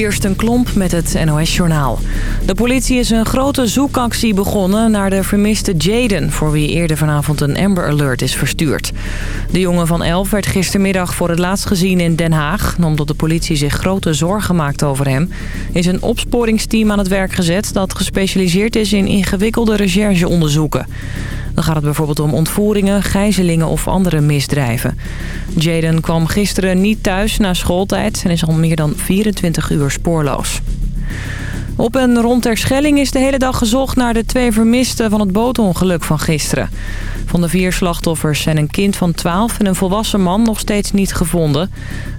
Kirsten Klomp met het NOS-journaal. De politie is een grote zoekactie begonnen naar de vermiste Jaden... voor wie eerder vanavond een Amber Alert is verstuurd. De jongen van 11 werd gistermiddag voor het laatst gezien in Den Haag. Omdat de politie zich grote zorgen maakt over hem... is een opsporingsteam aan het werk gezet... dat gespecialiseerd is in ingewikkelde rechercheonderzoeken. Dan gaat het bijvoorbeeld om ontvoeringen, gijzelingen of andere misdrijven. Jaden kwam gisteren niet thuis na schooltijd en is al meer dan 24 uur spoorloos. Op en rond Terschelling is de hele dag gezocht naar de twee vermisten van het bootongeluk van gisteren. Van de vier slachtoffers zijn een kind van 12 en een volwassen man nog steeds niet gevonden.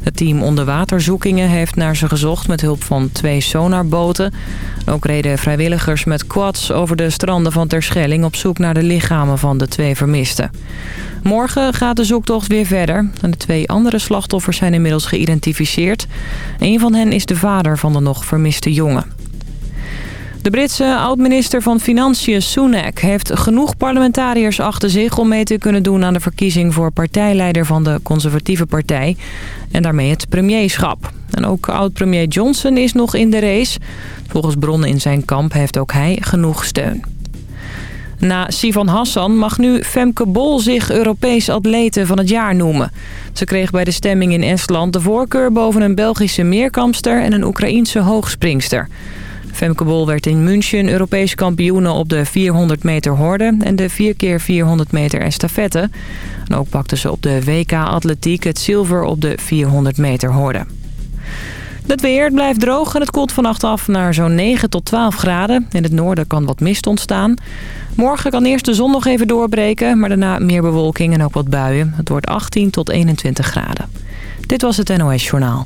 Het team onderwaterzoekingen heeft naar ze gezocht met hulp van twee sonarboten. Ook reden vrijwilligers met quads over de stranden van Terschelling op zoek naar de lichamen van de twee vermisten. Morgen gaat de zoektocht weer verder. De twee andere slachtoffers zijn inmiddels geïdentificeerd. Een van hen is de vader van de nog vermiste jongen. De Britse oud-minister van Financiën Sunak heeft genoeg parlementariërs achter zich... om mee te kunnen doen aan de verkiezing voor partijleider van de conservatieve partij. En daarmee het premierschap. En ook oud-premier Johnson is nog in de race. Volgens bronnen in zijn kamp heeft ook hij genoeg steun. Na Sivan Hassan mag nu Femke Bol zich Europees atlete van het jaar noemen. Ze kreeg bij de stemming in Estland de voorkeur boven een Belgische meerkampster en een Oekraïense hoogspringster. Femke Bol werd in München Europees kampioene op de 400 meter horde en de 4 keer 400 meter estafette. En ook pakte ze op de WK Atletiek het zilver op de 400 meter horde. Het weer blijft droog en het koelt vannacht af naar zo'n 9 tot 12 graden. In het noorden kan wat mist ontstaan. Morgen kan eerst de zon nog even doorbreken, maar daarna meer bewolking en ook wat buien. Het wordt 18 tot 21 graden. Dit was het NOS Journaal.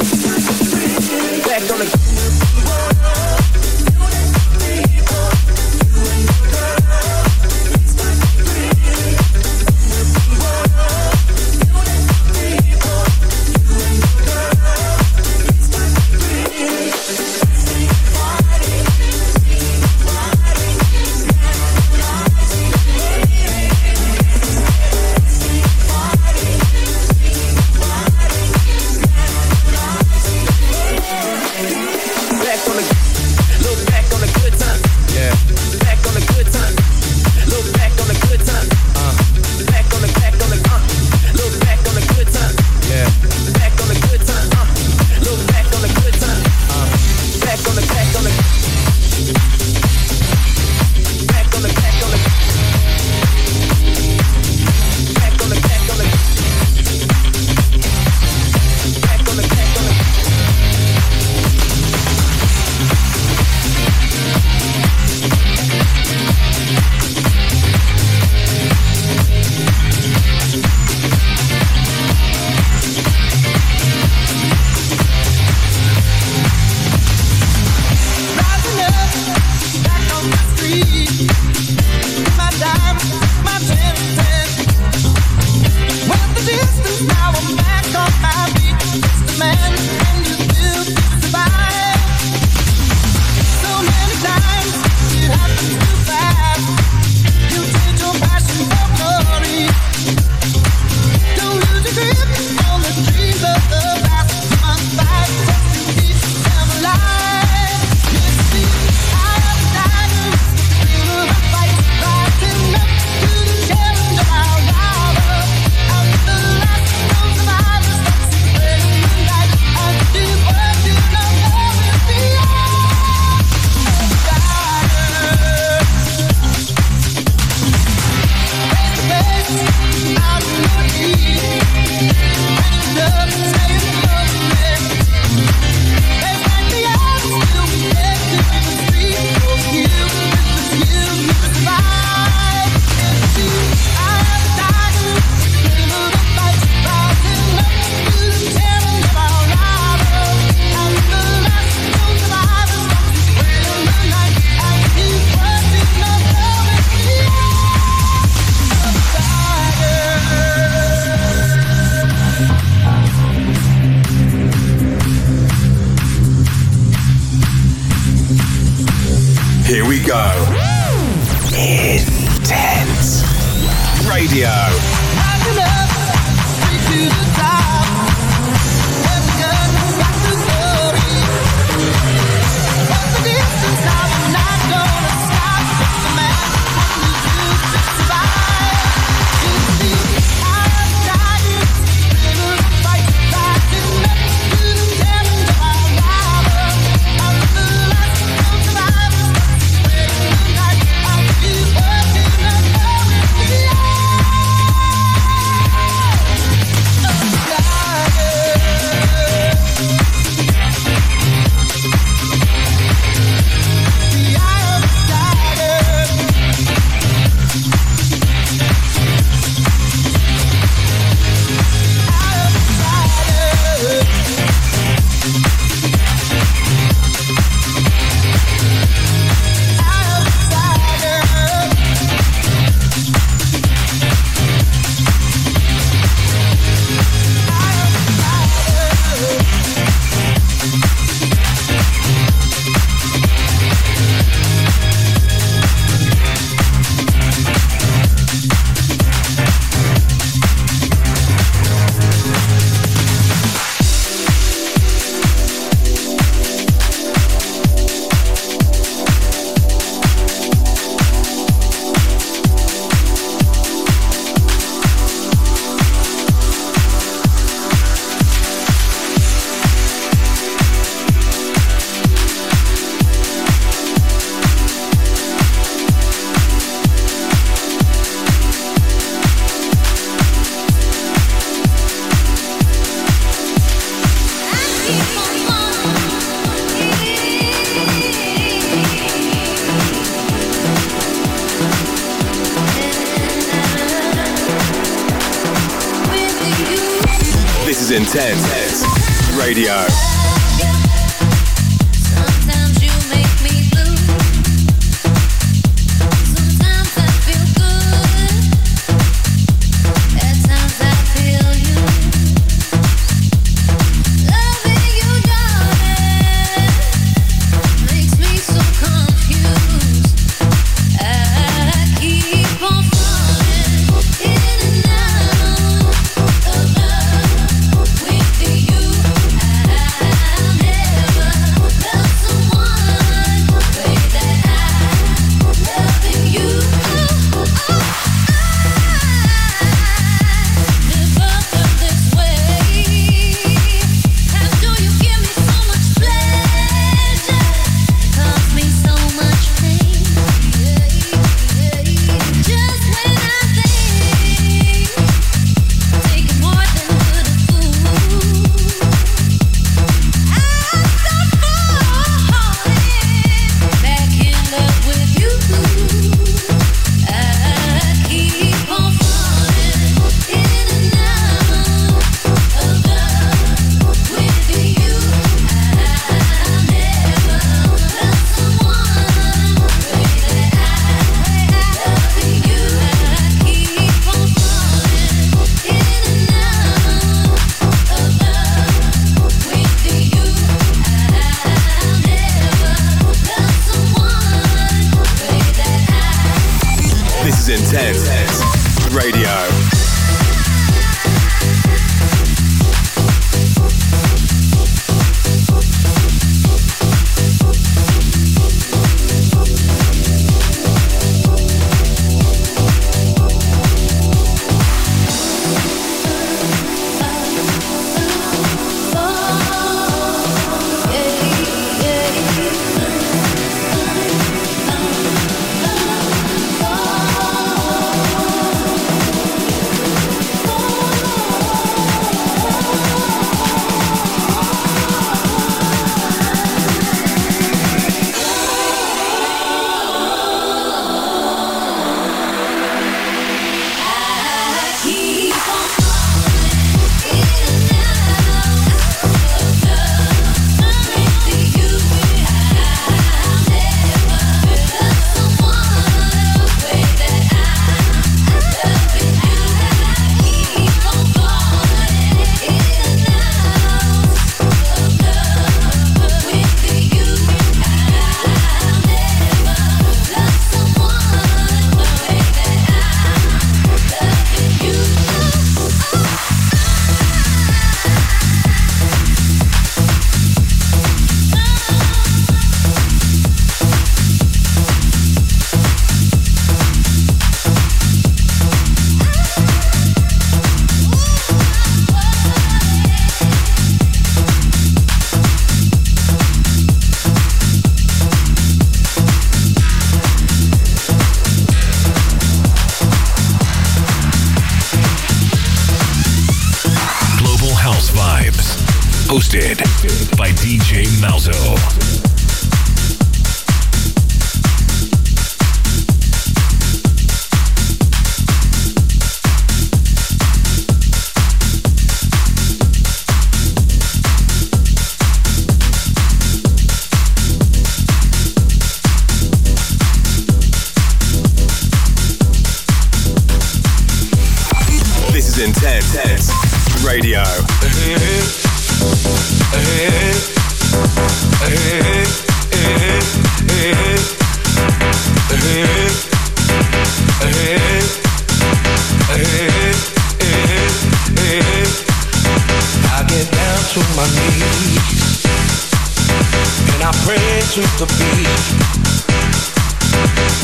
the beat.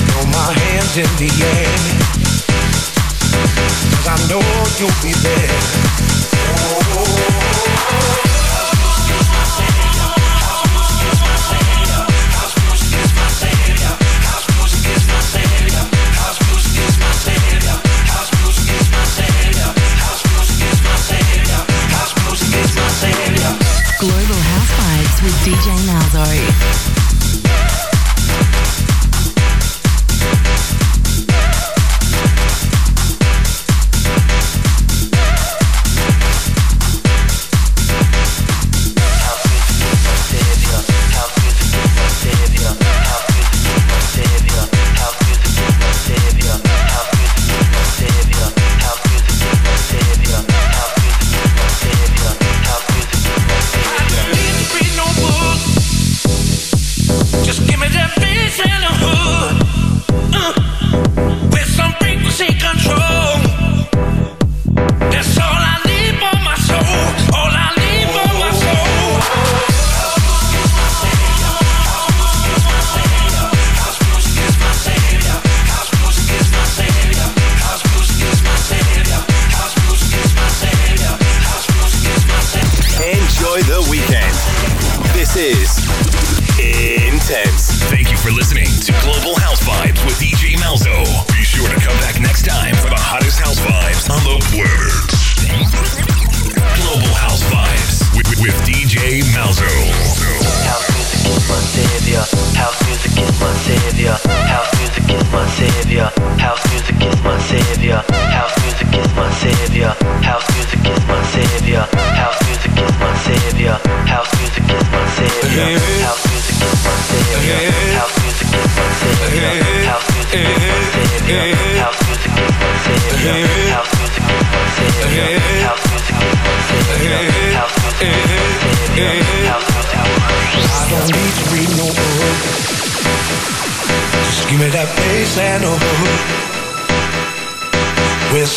Throw my hands in the air. Cause I know you'll be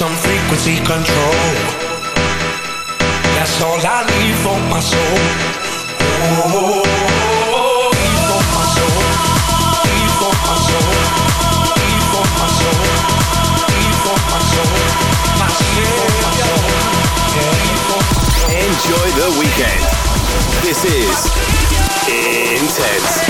some frequency control. That's all I need for my soul. Oh, Enjoy the weekend. This is intense.